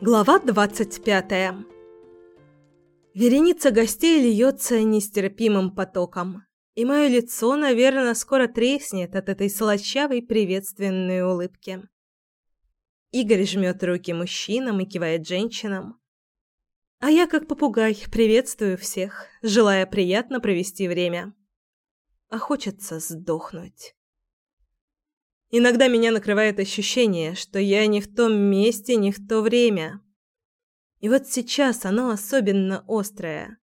Глава 25. Вереница гостей льется нестерпимым потоком, и мое лицо, наверное, скоро треснет от этой слащавой приветственной улыбки. Игорь жмет руки мужчинам и кивает женщинам. А я, как попугай, приветствую всех, желая приятно провести время. А хочется сдохнуть. Иногда меня накрывает ощущение, что я не в том месте, не в то время. И вот сейчас оно особенно острое.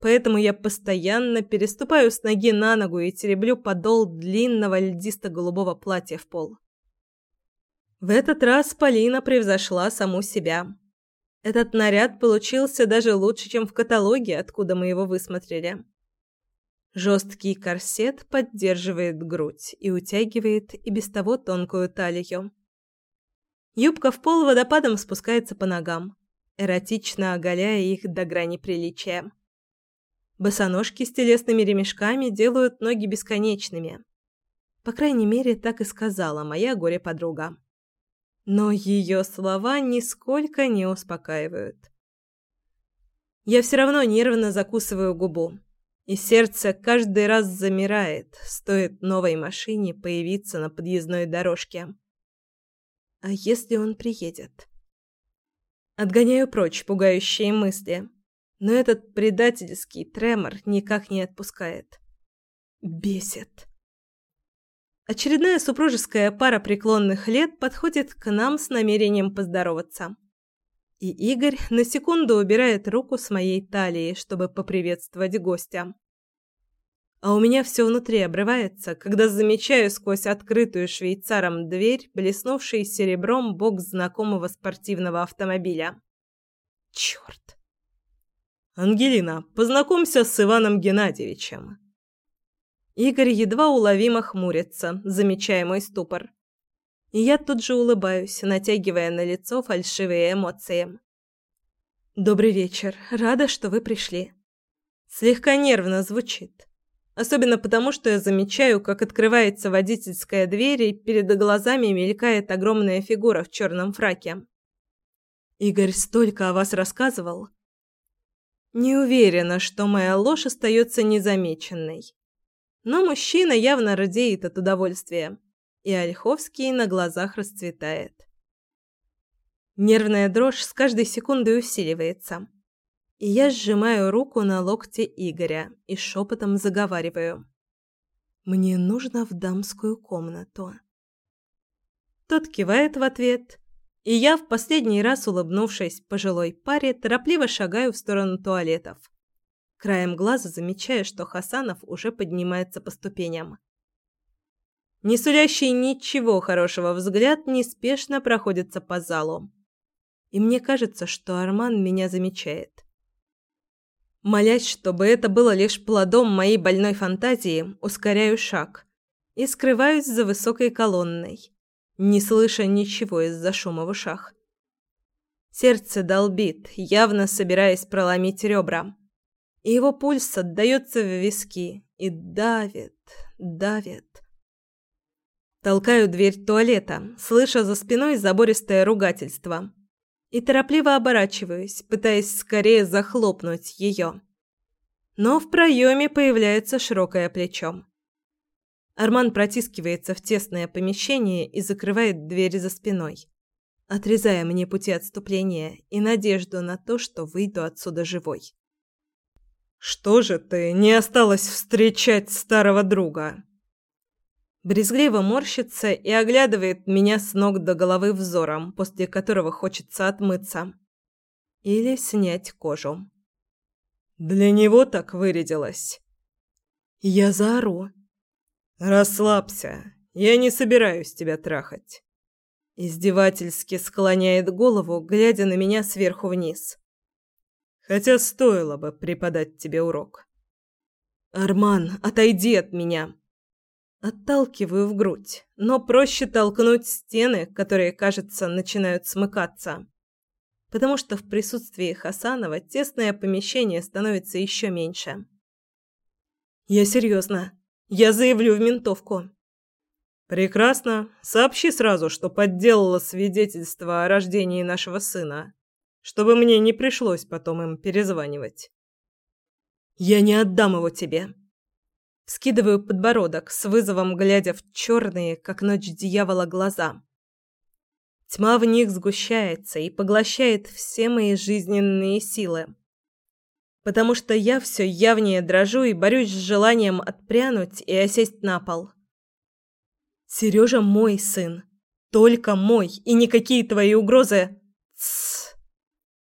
Поэтому я постоянно переступаю с ноги на ногу и тереблю подол длинного льдисто-голубого платья в пол. В этот раз Полина превзошла саму себя. Этот наряд получился даже лучше, чем в каталоге, откуда мы его высмотрели. Жесткий корсет поддерживает грудь и утягивает и без того тонкую талию. Юбка в пол водопадом спускается по ногам, эротично оголяя их до грани приличия. Босоножки с телесными ремешками делают ноги бесконечными. По крайней мере, так и сказала моя горе-подруга. Но ее слова нисколько не успокаивают. Я все равно нервно закусываю губу и сердце каждый раз замирает, стоит новой машине появиться на подъездной дорожке. А если он приедет? Отгоняю прочь пугающие мысли, но этот предательский тремор никак не отпускает. Бесит. Очередная супружеская пара преклонных лет подходит к нам с намерением поздороваться. И Игорь на секунду убирает руку с моей талии, чтобы поприветствовать гостя. А у меня все внутри обрывается, когда замечаю сквозь открытую швейцаром дверь блеснувший серебром бок знакомого спортивного автомобиля. Черт! «Ангелина, познакомься с Иваном Геннадьевичем». Игорь едва уловимо хмурится, замечая мой ступор. Я тут же улыбаюсь, натягивая на лицо фальшивые эмоции. «Добрый вечер. Рада, что вы пришли». Слегка нервно звучит. Особенно потому, что я замечаю, как открывается водительская дверь, и перед глазами мелькает огромная фигура в черном фраке. «Игорь столько о вас рассказывал». Не уверена, что моя ложь остается незамеченной. Но мужчина явно радеет от удовольствия и Ольховский на глазах расцветает. Нервная дрожь с каждой секундой усиливается. И я сжимаю руку на локте Игоря и шепотом заговариваю. «Мне нужно в дамскую комнату». Тот кивает в ответ, и я, в последний раз улыбнувшись пожилой паре, торопливо шагаю в сторону туалетов. Краем глаза замечаю, что Хасанов уже поднимается по ступеням. Не сулящий ничего хорошего взгляд неспешно проходится по залу. И мне кажется, что Арман меня замечает. Молясь, чтобы это было лишь плодом моей больной фантазии, ускоряю шаг и скрываюсь за высокой колонной, не слыша ничего из-за шума в ушах. Сердце долбит, явно собираясь проломить ребра. И его пульс отдаётся в виски и давит, давит. Толкаю дверь туалета, слыша за спиной забористое ругательство. И торопливо оборачиваюсь, пытаясь скорее захлопнуть ее. Но в проеме появляется широкое плечо. Арман протискивается в тесное помещение и закрывает дверь за спиной, отрезая мне пути отступления и надежду на то, что выйду отсюда живой. «Что же ты не осталась встречать старого друга?» Брезгливо морщится и оглядывает меня с ног до головы взором, после которого хочется отмыться. Или снять кожу. Для него так вырядилась. Я заору. «Расслабься, я не собираюсь тебя трахать». Издевательски склоняет голову, глядя на меня сверху вниз. Хотя стоило бы преподать тебе урок. «Арман, отойди от меня!» Отталкиваю в грудь, но проще толкнуть стены, которые, кажется, начинают смыкаться. Потому что в присутствии Хасанова тесное помещение становится еще меньше. Я серьезно. Я заявлю в ментовку. Прекрасно. Сообщи сразу, что подделала свидетельство о рождении нашего сына. чтобы мне не пришлось потом им перезванивать. Я не отдам его тебе. Скидываю подбородок с вызовом, глядя в черные, как ночь дьявола, глаза. Тьма в них сгущается и поглощает все мои жизненные силы. Потому что я все явнее дрожу и борюсь с желанием отпрянуть и осесть на пол. Сережа мой сын. Только мой, и никакие твои угрозы... Тссс.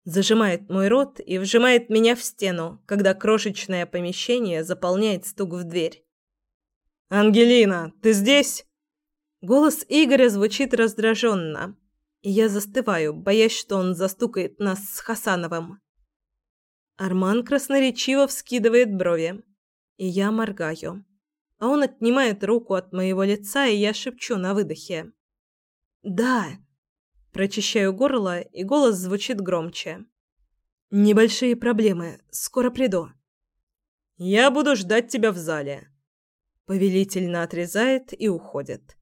Зажимает мой рот и вжимает меня в стену, когда крошечное помещение заполняет стук в дверь. «Ангелина, ты здесь?» Голос Игоря звучит раздраженно, и я застываю, боясь, что он застукает нас с Хасановым. Арман красноречиво вскидывает брови, и я моргаю. А он отнимает руку от моего лица, и я шепчу на выдохе. «Да!» Прочищаю горло, и голос звучит громче. «Небольшие проблемы. Скоро приду». «Я буду ждать тебя в зале». Повелительно отрезает и уходит.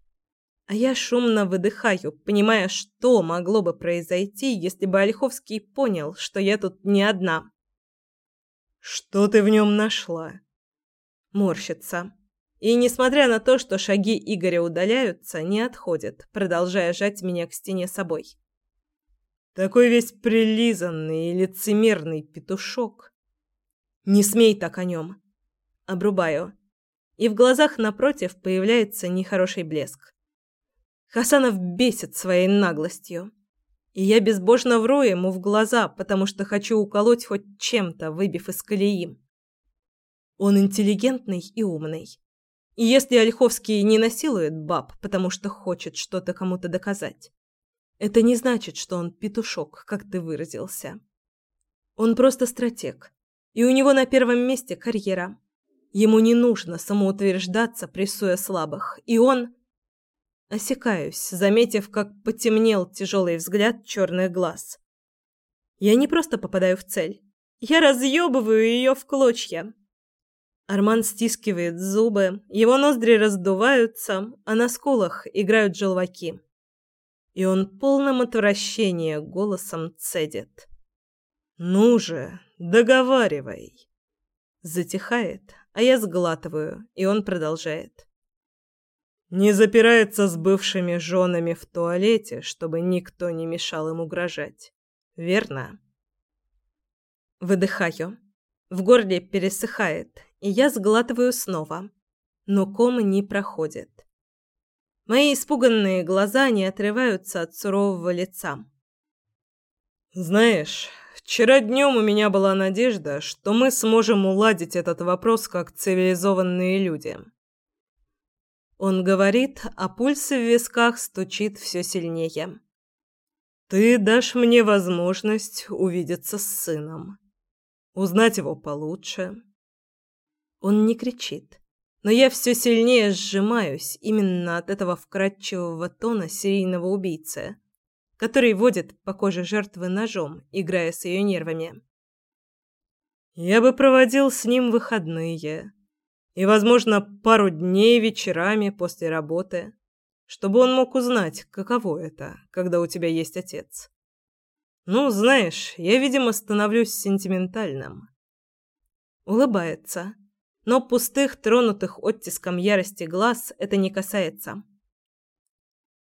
А я шумно выдыхаю, понимая, что могло бы произойти, если бы Ольховский понял, что я тут не одна. «Что ты в нем нашла?» Морщится. И, несмотря на то, что шаги Игоря удаляются, не отходит, продолжая жать меня к стене собой. Такой весь прилизанный и лицемерный петушок. Не смей так о нем. Обрубаю. И в глазах напротив появляется нехороший блеск. Хасанов бесит своей наглостью. И я безбожно вру ему в глаза, потому что хочу уколоть хоть чем-то, выбив из колеи. Он интеллигентный и умный. Если Ольховский не насилует баб, потому что хочет что-то кому-то доказать, это не значит, что он петушок, как ты выразился. Он просто стратег, и у него на первом месте карьера. Ему не нужно самоутверждаться, прессуя слабых, и он Осекаюсь, заметив, как потемнел тяжелый взгляд черных глаз. Я не просто попадаю в цель. Я разъебываю ее в клочья. Арман стискивает зубы, его ноздри раздуваются, а на скулах играют желваки. И он полным отвращения голосом цедит. «Ну же, договаривай!» Затихает, а я сглатываю, и он продолжает. Не запирается с бывшими женами в туалете, чтобы никто не мешал им угрожать. Верно? Выдыхаю. В горле пересыхает, и я сглатываю снова. Но ком не проходит. Мои испуганные глаза не отрываются от сурового лица. «Знаешь, вчера днем у меня была надежда, что мы сможем уладить этот вопрос как цивилизованные люди». Он говорит, а пульс в висках стучит все сильнее. «Ты дашь мне возможность увидеться с сыном, узнать его получше». Он не кричит, но я все сильнее сжимаюсь именно от этого вкрадчивого тона серийного убийцы, который водит по коже жертвы ножом, играя с ее нервами. «Я бы проводил с ним выходные» и, возможно, пару дней вечерами после работы, чтобы он мог узнать, каково это, когда у тебя есть отец. Ну, знаешь, я, видимо, становлюсь сентиментальным. Улыбается, но пустых, тронутых оттиском ярости глаз это не касается.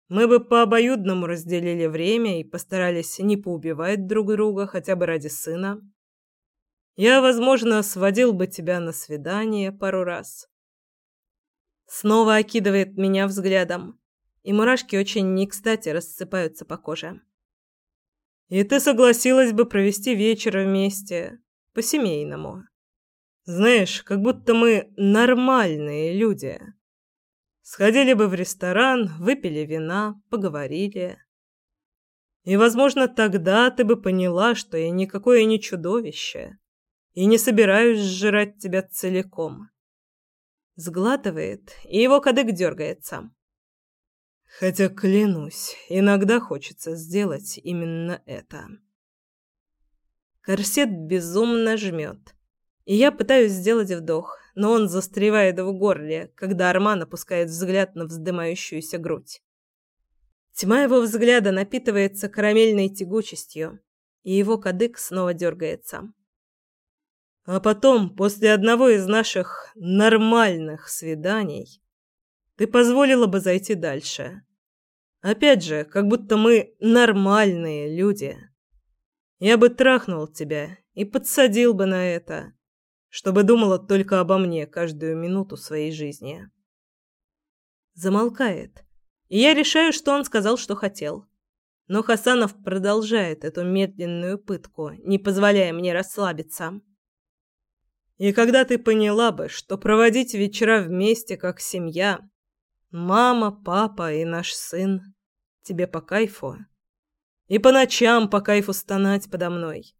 Мы бы по обоюдному разделили время и постарались не поубивать друг друга хотя бы ради сына. Я, возможно, сводил бы тебя на свидание пару раз. Снова окидывает меня взглядом, и мурашки очень не кстати рассыпаются по коже. И ты согласилась бы провести вечер вместе, по-семейному. Знаешь, как будто мы нормальные люди. Сходили бы в ресторан, выпили вина, поговорили. И, возможно, тогда ты бы поняла, что я никакое не чудовище и не собираюсь сжирать тебя целиком. Сглатывает, и его кадык дергается. Хотя, клянусь, иногда хочется сделать именно это. Корсет безумно жмет. И я пытаюсь сделать вдох, но он застревает в горле, когда Арман опускает взгляд на вздымающуюся грудь. Тьма его взгляда напитывается карамельной тягучестью, и его кадык снова дергается. А потом, после одного из наших нормальных свиданий, ты позволила бы зайти дальше. Опять же, как будто мы нормальные люди. Я бы трахнул тебя и подсадил бы на это, чтобы думала только обо мне каждую минуту своей жизни. Замолкает, и я решаю, что он сказал, что хотел. Но Хасанов продолжает эту медленную пытку, не позволяя мне расслабиться. И когда ты поняла бы, что проводить вечера вместе как семья, мама, папа и наш сын, тебе по кайфу, и по ночам по кайфу стонать подо мной,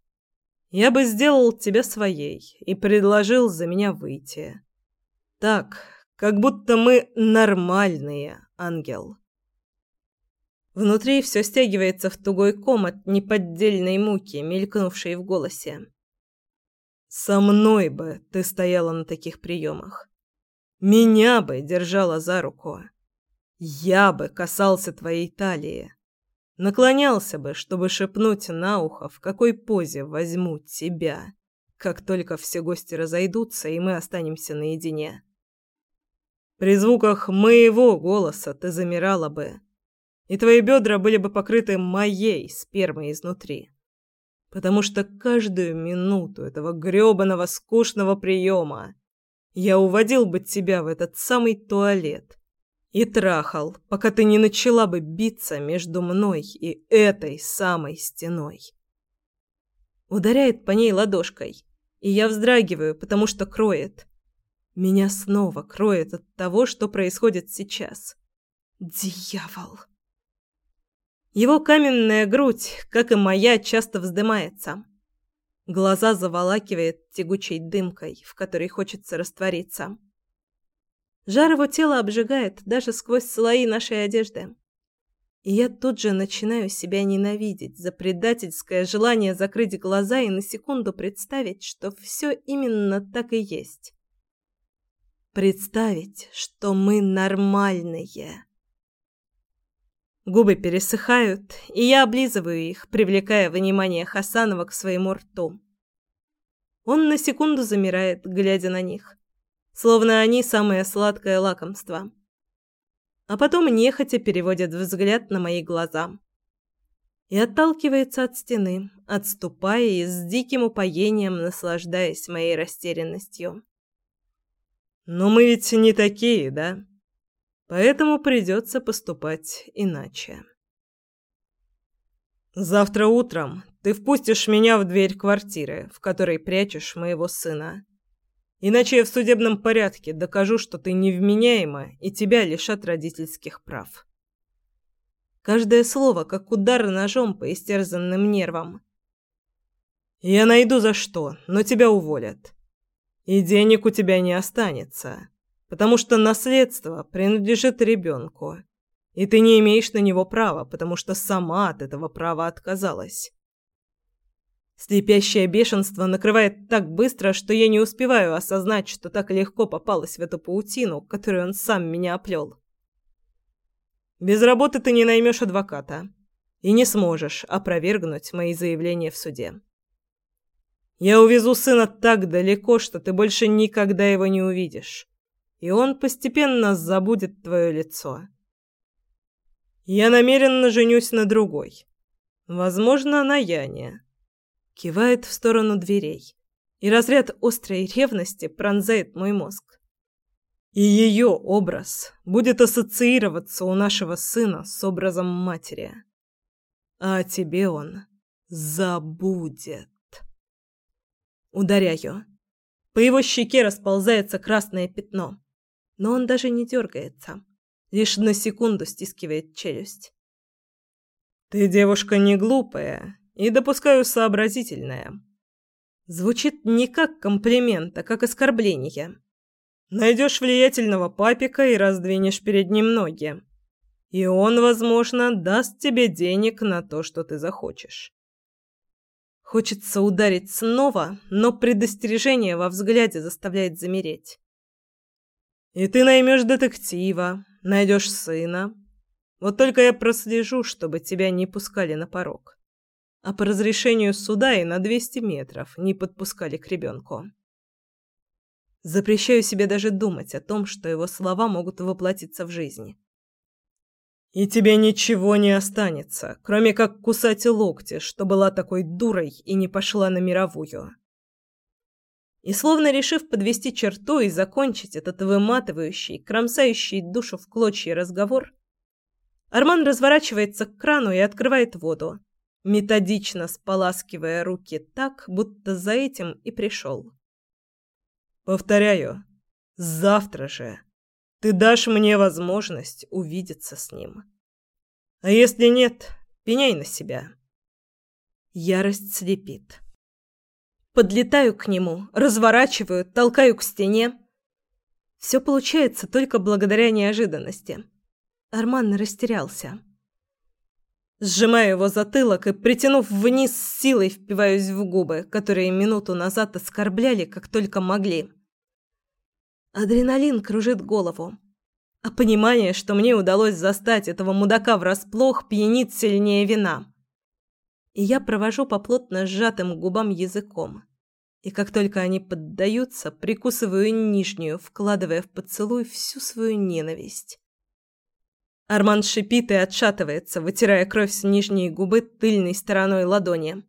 я бы сделал тебя своей и предложил за меня выйти. Так, как будто мы нормальные, ангел. Внутри все стягивается в тугой ком от неподдельной муки, мелькнувшей в голосе. Со мной бы ты стояла на таких приемах. Меня бы держала за руку. Я бы касался твоей талии. Наклонялся бы, чтобы шепнуть на ухо, в какой позе возьму тебя, как только все гости разойдутся, и мы останемся наедине. При звуках моего голоса ты замирала бы, и твои бедра были бы покрыты моей спермой изнутри потому что каждую минуту этого грёбаного скучного приема я уводил бы тебя в этот самый туалет и трахал, пока ты не начала бы биться между мной и этой самой стеной. Ударяет по ней ладошкой, и я вздрагиваю, потому что кроет. Меня снова кроет от того, что происходит сейчас. Дьявол! Его каменная грудь, как и моя, часто вздымается. Глаза заволакивает тягучей дымкой, в которой хочется раствориться. Жар его тела обжигает даже сквозь слои нашей одежды. И я тут же начинаю себя ненавидеть за предательское желание закрыть глаза и на секунду представить, что все именно так и есть. Представить, что мы нормальные. Губы пересыхают, и я облизываю их, привлекая внимание Хасанова к своему рту. Он на секунду замирает, глядя на них, словно они самое сладкое лакомство. А потом нехотя переводит взгляд на мои глаза. И отталкивается от стены, отступая и с диким упоением наслаждаясь моей растерянностью. «Но мы ведь не такие, да?» Поэтому придется поступать иначе. Завтра утром ты впустишь меня в дверь квартиры, в которой прячешь моего сына. Иначе я в судебном порядке докажу, что ты невменяема и тебя лишат родительских прав. Каждое слово как удар ножом по истерзанным нервам. Я найду за что, но тебя уволят. И денег у тебя не останется потому что наследство принадлежит ребенку, и ты не имеешь на него права, потому что сама от этого права отказалась. Слепящее бешенство накрывает так быстро, что я не успеваю осознать, что так легко попалась в эту паутину, которую он сам меня оплел. Без работы ты не наймешь адвоката и не сможешь опровергнуть мои заявления в суде. Я увезу сына так далеко, что ты больше никогда его не увидишь и он постепенно забудет твое лицо. Я намеренно женюсь на другой. Возможно, на Яне. Кивает в сторону дверей, и разряд острой ревности пронзает мой мозг. И ее образ будет ассоциироваться у нашего сына с образом матери. А тебе он забудет. Ударяю. По его щеке расползается красное пятно но он даже не дергается, лишь на секунду стискивает челюсть. «Ты девушка не глупая и, допускаю, сообразительная». Звучит не как комплимент, а как оскорбление. Найдешь влиятельного папика и раздвинешь перед ним ноги. И он, возможно, даст тебе денег на то, что ты захочешь. Хочется ударить снова, но предостережение во взгляде заставляет замереть. И ты наймешь детектива, найдешь сына. Вот только я прослежу, чтобы тебя не пускали на порог. А по разрешению суда и на 200 метров не подпускали к ребенку. Запрещаю себе даже думать о том, что его слова могут воплотиться в жизнь. И тебе ничего не останется, кроме как кусать локти, что была такой дурой и не пошла на мировую. И словно решив подвести черту и закончить этот выматывающий, кромсающий душу в клочья разговор, Арман разворачивается к крану и открывает воду, методично споласкивая руки так, будто за этим и пришел. Повторяю, завтра же ты дашь мне возможность увидеться с ним. А если нет, пеняй на себя. Ярость слепит. Подлетаю к нему, разворачиваю, толкаю к стене. Все получается только благодаря неожиданности. Арман растерялся. Сжимаю его затылок и, притянув вниз, с силой впиваюсь в губы, которые минуту назад оскорбляли, как только могли. Адреналин кружит голову. А понимание, что мне удалось застать этого мудака врасплох, пьянит сильнее вина. И я провожу по плотно сжатым губам языком. И как только они поддаются, прикусываю нижнюю, вкладывая в поцелуй всю свою ненависть. Арман шипит и отшатывается, вытирая кровь с нижней губы тыльной стороной ладони.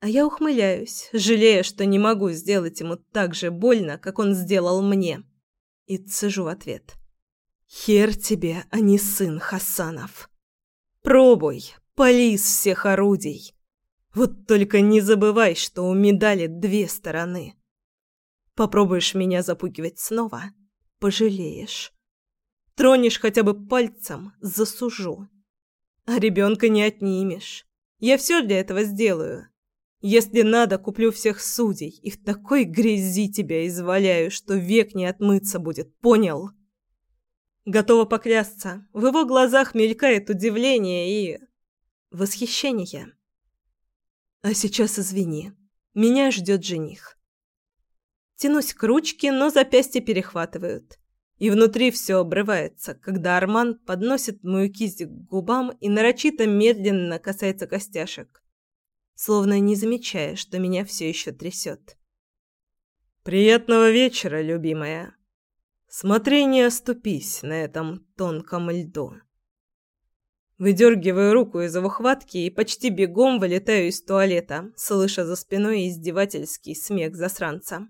А я ухмыляюсь, жалея, что не могу сделать ему так же больно, как он сделал мне. И цежу в ответ. «Хер тебе, а не сын Хасанов. Пробуй, пали всех орудий. Вот только не забывай, что у медали две стороны. Попробуешь меня запугивать снова – пожалеешь. Тронешь хотя бы пальцем – засужу. А ребенка не отнимешь. Я все для этого сделаю. Если надо, куплю всех судей и в такой грязи тебя изваляю, что век не отмыться будет, понял?» Готова поклясться, в его глазах мелькает удивление и... восхищение. А сейчас извини. Меня ждет жених. Тянусь к ручке, но запястья перехватывают. И внутри все обрывается, когда Арман подносит мою кисть к губам и нарочито медленно касается костяшек, словно не замечая, что меня все еще трясет. «Приятного вечера, любимая. Смотри, не оступись на этом тонком льду». Выдергиваю руку из его хватки и почти бегом вылетаю из туалета, слыша за спиной издевательский смех засранца.